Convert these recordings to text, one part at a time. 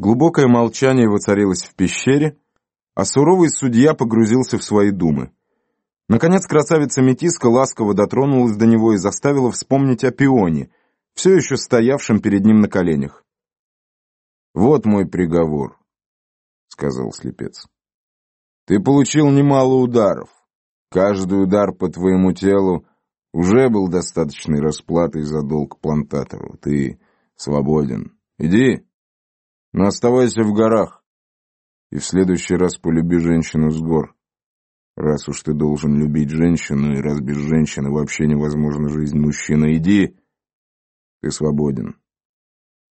Глубокое молчание воцарилось в пещере, а суровый судья погрузился в свои думы. Наконец красавица Метиска ласково дотронулась до него и заставила вспомнить о пионе, все еще стоявшем перед ним на коленях. «Вот мой приговор», — сказал слепец. «Ты получил немало ударов. Каждый удар по твоему телу уже был достаточной расплатой за долг плантатору. Ты свободен. Иди, но оставайся в горах. И в следующий раз полюби женщину с гор. Раз уж ты должен любить женщину, и раз без женщины вообще невозможна жизнь мужчины, иди, ты свободен.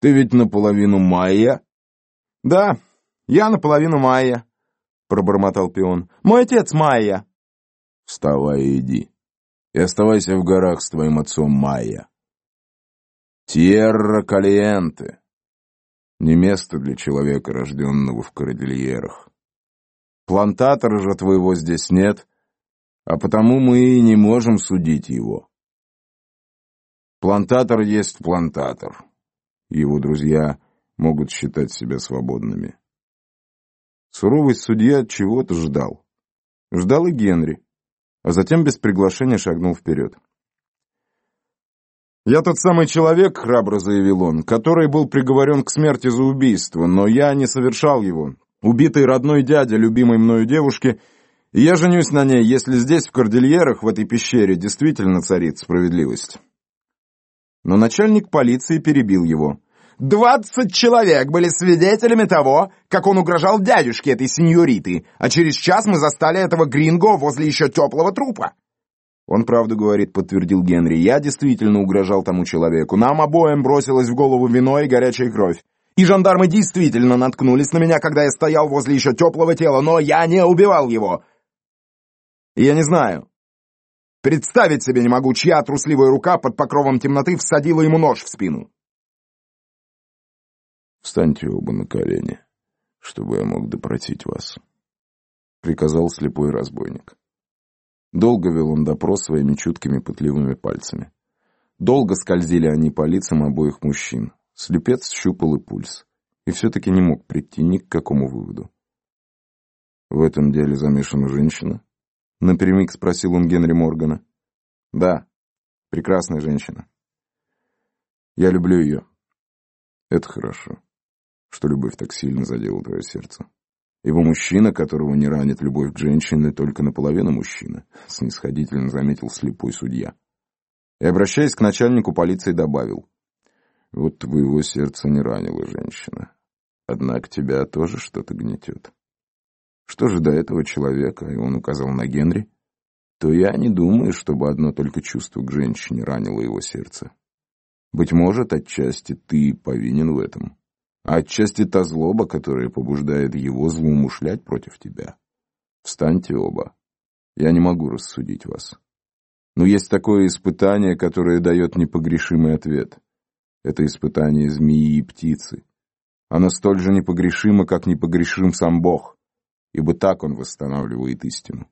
Ты ведь наполовину майя? Да, я наполовину майя, пробормотал пион. Мой отец майя. Вставай и иди. И оставайся в горах с твоим отцом майя. Тьерра Калиенте. Не место для человека, рожденного в кордильерах. Плантатора же твоего здесь нет, а потому мы и не можем судить его. Плантатор есть плантатор. Его друзья могут считать себя свободными. Суровый судья чего-то ждал. Ждал и Генри, а затем без приглашения шагнул вперед. «Я тот самый человек, — храбро заявил он, — который был приговорен к смерти за убийство, но я не совершал его. Убитый родной дядя любимой мною девушки, и я женюсь на ней, если здесь, в Кордильерах, в этой пещере, действительно царит справедливость». Но начальник полиции перебил его. «Двадцать человек были свидетелями того, как он угрожал дядюшке этой сеньориты, а через час мы застали этого гринго возле еще теплого трупа». «Он правду говорит», — подтвердил Генри. «Я действительно угрожал тому человеку. Нам обоим бросилось в голову вино и горячая кровь. И жандармы действительно наткнулись на меня, когда я стоял возле еще теплого тела, но я не убивал его. Я не знаю. Представить себе не могу, чья трусливая рука под покровом темноты всадила ему нож в спину». «Встаньте оба на колени, чтобы я мог допросить вас», — приказал слепой разбойник. Долго вел он допрос своими чуткими пытливыми пальцами. Долго скользили они по лицам обоих мужчин. Слепец щупал и пульс. И все-таки не мог прийти ни к какому выводу. «В этом деле замешана женщина?» Напрямик спросил он Генри Моргана. «Да, прекрасная женщина. Я люблю ее. Это хорошо, что любовь так сильно задела твое сердце. Ибо мужчина, которого не ранит любовь к женщине, только наполовину мужчина, снисходительно заметил слепой судья. И, обращаясь к начальнику полиции, добавил. Вот твоего сердца не ранила женщина. Однако тебя тоже что-то гнетет. Что же до этого человека, и он указал на Генри, то я не думаю, чтобы одно только чувство к женщине ранило его сердце. Быть может, отчасти ты повинен в этом а отчасти та злоба, которая побуждает его злоумышлять против тебя. Встаньте оба. Я не могу рассудить вас. Но есть такое испытание, которое дает непогрешимый ответ. Это испытание змеи и птицы. Оно столь же непогрешимо, как непогрешим сам Бог, ибо так он восстанавливает истину.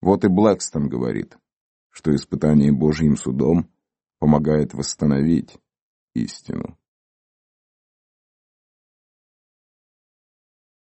Вот и Блэкстон говорит, что испытание Божьим судом помогает восстановить истину.